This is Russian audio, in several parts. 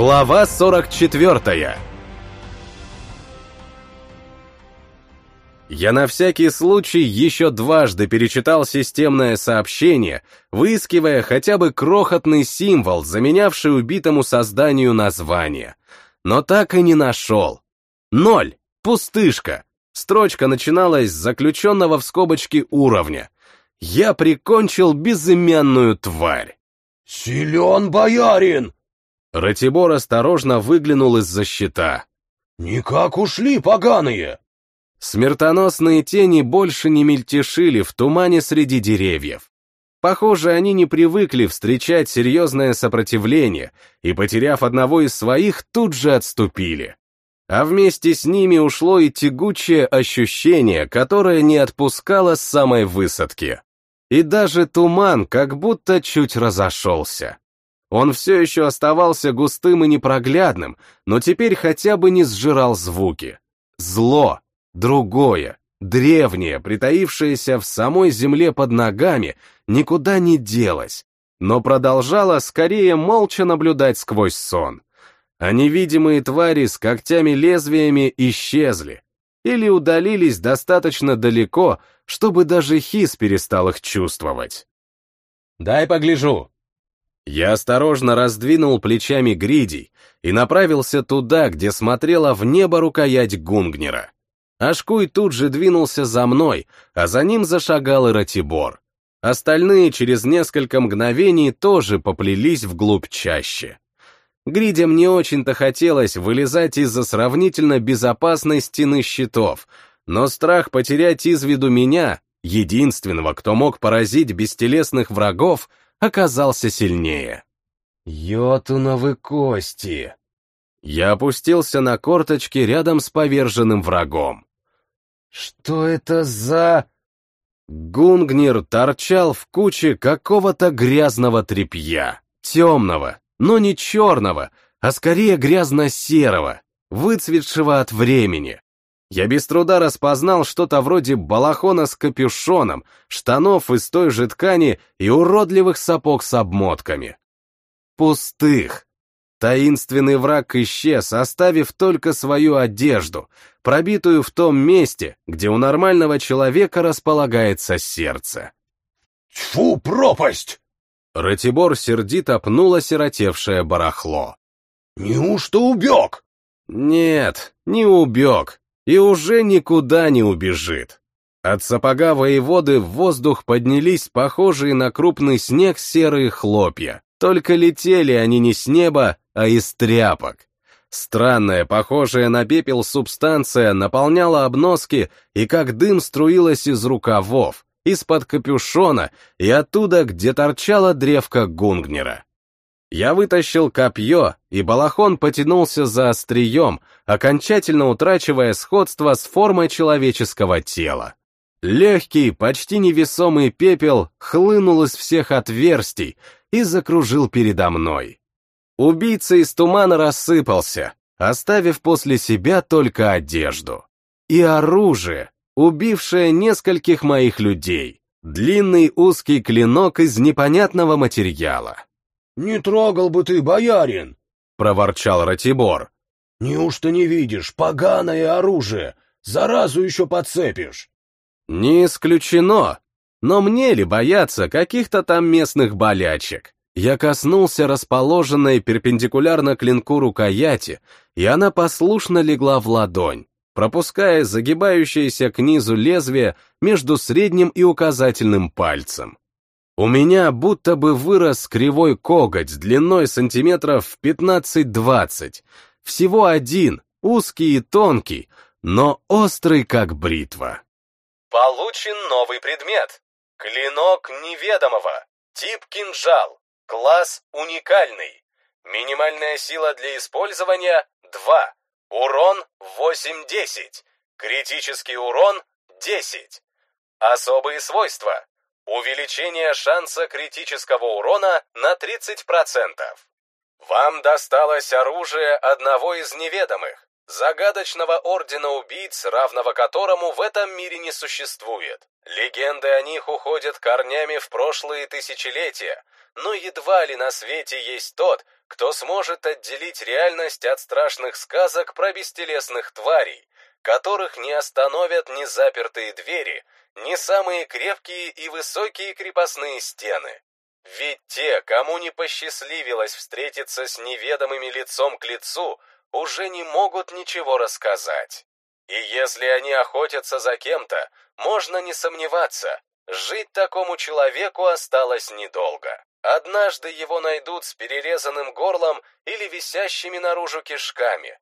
Глава 44 Я на всякий случай еще дважды перечитал системное сообщение, выискивая хотя бы крохотный символ, заменявший убитому созданию название. Но так и не нашел. Ноль. Пустышка. Строчка начиналась с заключенного в скобочке уровня. Я прикончил безымянную тварь. «Силен боярин!» Ратибор осторожно выглянул из-за щита. «Никак ушли поганые!» Смертоносные тени больше не мельтешили в тумане среди деревьев. Похоже, они не привыкли встречать серьезное сопротивление и, потеряв одного из своих, тут же отступили. А вместе с ними ушло и тягучее ощущение, которое не отпускало с самой высадки. И даже туман как будто чуть разошелся. Он все еще оставался густым и непроглядным, но теперь хотя бы не сжирал звуки. Зло, другое, древнее, притаившееся в самой земле под ногами, никуда не делось, но продолжало скорее молча наблюдать сквозь сон. А невидимые твари с когтями-лезвиями исчезли или удалились достаточно далеко, чтобы даже Хис перестал их чувствовать. «Дай погляжу», я осторожно раздвинул плечами гридей и направился туда, где смотрела в небо рукоять Гунгнера. Ашкуй тут же двинулся за мной, а за ним зашагал и Ратибор. Остальные через несколько мгновений тоже поплелись вглубь чаще. Гридям не очень-то хотелось вылезать из-за сравнительно безопасной стены щитов, но страх потерять из виду меня, единственного, кто мог поразить бестелесных врагов, оказался сильнее. «Йотуновы кости!» Я опустился на корточки рядом с поверженным врагом. «Что это за...» Гунгнир торчал в куче какого-то грязного тряпья, темного, но не черного, а скорее грязно-серого, выцветшего от времени. Я без труда распознал что-то вроде балахона с капюшоном, штанов из той же ткани и уродливых сапог с обмотками. Пустых. Таинственный враг исчез, оставив только свою одежду, пробитую в том месте, где у нормального человека располагается сердце. «Фу, пропасть!» Ратибор сердито пнул осиротевшее барахло. «Неужто убег?» «Нет, не убег и уже никуда не убежит. От сапога воеводы в воздух поднялись похожие на крупный снег серые хлопья, только летели они не с неба, а из тряпок. Странная, похожая на пепел субстанция наполняла обноски и как дым струилась из рукавов, из-под капюшона и оттуда, где торчала древка Гунгнера. Я вытащил копье, и балахон потянулся за острием, окончательно утрачивая сходство с формой человеческого тела. Легкий, почти невесомый пепел хлынул из всех отверстий и закружил передо мной. Убийца из тумана рассыпался, оставив после себя только одежду. И оружие, убившее нескольких моих людей. Длинный узкий клинок из непонятного материала. «Не трогал бы ты, боярин!» — проворчал Ратибор. «Неужто не видишь? Поганое оружие! Заразу еще подцепишь!» «Не исключено. Но мне ли бояться каких-то там местных болячек?» Я коснулся расположенной перпендикулярно клинку рукояти, и она послушно легла в ладонь, пропуская загибающееся к низу лезвие между средним и указательным пальцем. У меня будто бы вырос кривой коготь длиной сантиметров в 15-20. Всего один, узкий и тонкий, но острый, как бритва. Получен новый предмет. Клинок неведомого. Тип кинжал. Класс уникальный. Минимальная сила для использования 2. Урон 8-10. Критический урон 10. Особые свойства. Увеличение шанса критического урона на 30%. Вам досталось оружие одного из неведомых. загадочного ордена убийц, равного которому в этом мире не существует. Легенды о них уходят корнями в прошлые тысячелетия, но едва ли на свете есть тот, кто сможет отделить реальность от страшных сказок про бестелесных тварей, которых не остановят ни запертые двери, ни самые крепкие и высокие крепостные стены. Ведь те, кому не посчастливилось встретиться с неведомыми лицом к лицу, уже не могут ничего рассказать. И если они охотятся за кем-то, можно не сомневаться, жить такому человеку осталось недолго. Однажды его найдут с перерезанным горлом или висящими наружу кишками,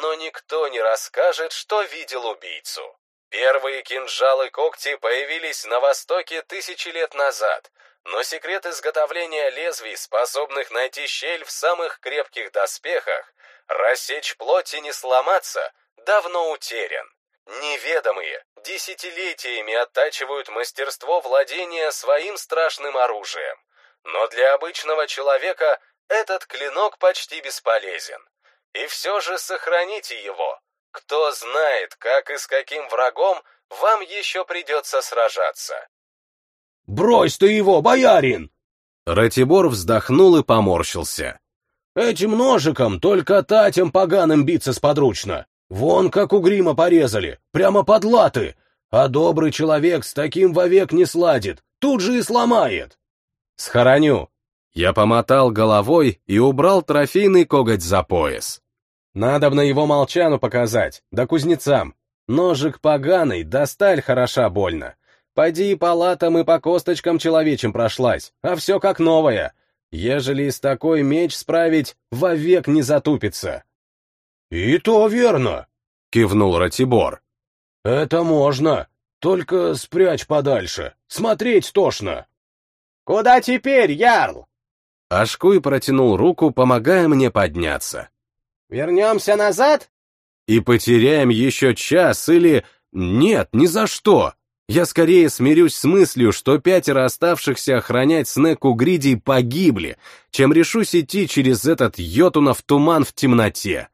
но никто не расскажет, что видел убийцу. Первые кинжалы-когти появились на Востоке тысячи лет назад, но секрет изготовления лезвий, способных найти щель в самых крепких доспехах, рассечь плоть и не сломаться, давно утерян. Неведомые десятилетиями оттачивают мастерство владения своим страшным оружием. Но для обычного человека этот клинок почти бесполезен. И все же сохраните его. Кто знает, как и с каким врагом вам еще придется сражаться. «Брось ты его, боярин!» Ратибор вздохнул и поморщился. «Этим ножиком только татям поганым биться сподручно. Вон как у грима порезали, прямо под латы. А добрый человек с таким вовек не сладит, тут же и сломает». «Схороню». Я помотал головой и убрал трофейный коготь за пояс. Надо бы на его молчану показать, да кузнецам. Ножик поганый, да сталь хороша больно. Пойди и по латам и по косточкам человечим прошлась, а все как новое. Ежели из такой меч справить, вовек не затупится. «И то верно», — кивнул Ратибор. «Это можно, только спрячь подальше, смотреть тошно». «Куда теперь, Ярл?» Ашкуй протянул руку, помогая мне подняться. «Вернемся назад?» «И потеряем еще час или...» «Нет, ни за что!» Я скорее смирюсь с мыслью, что пятеро оставшихся охранять Снеку Гриди погибли, чем решусь идти через этот йотунов туман в темноте.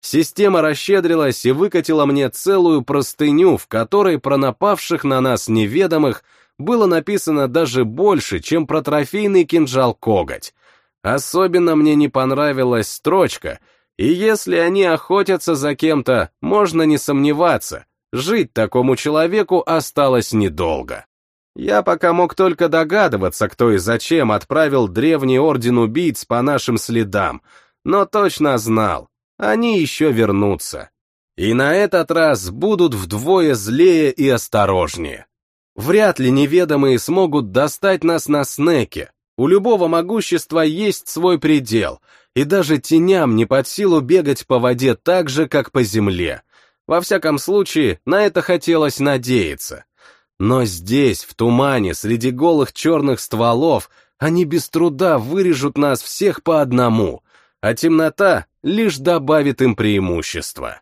Система расщедрилась и выкатила мне целую простыню, в которой про напавших на нас неведомых было написано даже больше, чем про трофейный кинжал-коготь. Особенно мне не понравилась строчка, и если они охотятся за кем-то, можно не сомневаться, жить такому человеку осталось недолго. Я пока мог только догадываться, кто и зачем отправил древний орден убийц по нашим следам, но точно знал, они еще вернутся. И на этот раз будут вдвое злее и осторожнее. Вряд ли неведомые смогут достать нас на снеке. У любого могущества есть свой предел, и даже теням не под силу бегать по воде так же, как по земле. Во всяком случае, на это хотелось надеяться. Но здесь, в тумане, среди голых черных стволов, они без труда вырежут нас всех по одному, а темнота лишь добавит им преимущества.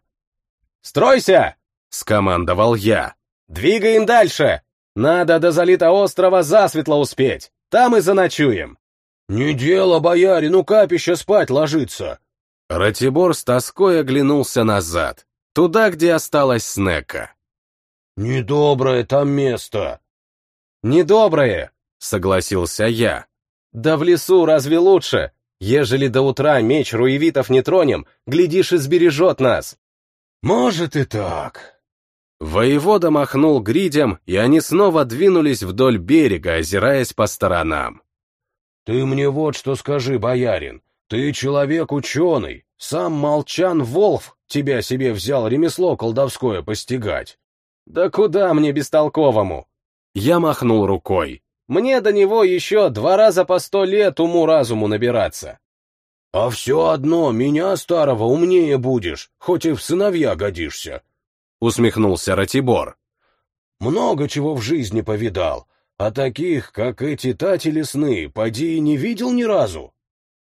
«Стройся!» — скомандовал я. «Двигаем дальше! Надо до залита острова засветло успеть, там и заночуем!» «Не дело, боярину капище спать ложиться!» Ратибор с тоской оглянулся назад, туда, где осталась Снека. «Недоброе там место!» «Недоброе!» — согласился я. «Да в лесу разве лучше? Ежели до утра меч руевитов не тронем, глядишь, и сбережет нас!» «Может и так!» Воевода махнул гридем, и они снова двинулись вдоль берега, озираясь по сторонам. «Ты мне вот что скажи, боярин. Ты человек ученый. Сам Молчан Волф тебя себе взял ремесло колдовское постигать. Да куда мне бестолковому? Я махнул рукой. Мне до него еще два раза по сто лет уму-разуму набираться. А все одно меня старого умнее будешь, хоть и в сыновья годишься. Усмехнулся Ратибор. Много чего в жизни повидал, а таких, как эти тати лесные, поди и не видел ни разу.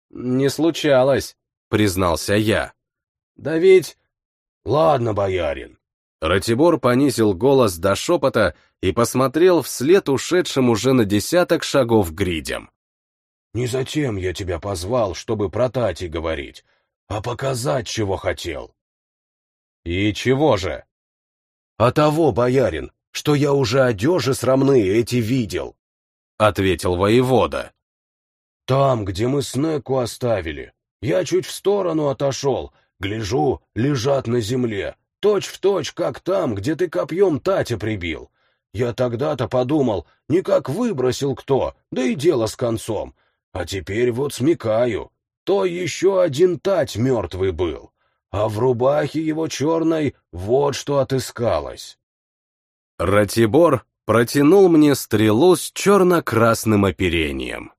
Не случалось, признался я. Да ведь... Ладно, боярин. Ратибор понизил голос до шепота и посмотрел вслед ушедшим уже на десяток шагов гридям. «Не затем я тебя позвал, чтобы про Тати говорить, а показать, чего хотел. И чего же? А того, боярин, что я уже одежи срамные эти видел, — ответил воевода. Там, где мы снеку оставили, я чуть в сторону отошел, гляжу, лежат на земле, точь в точь, как там, где ты копьем Татя прибил. Я тогда-то подумал, никак выбросил кто, да и дело с концом. А теперь вот смекаю, то еще один Тать мертвый был, а в рубахе его черной вот что отыскалось. Ратибор протянул мне стрелу с черно-красным оперением.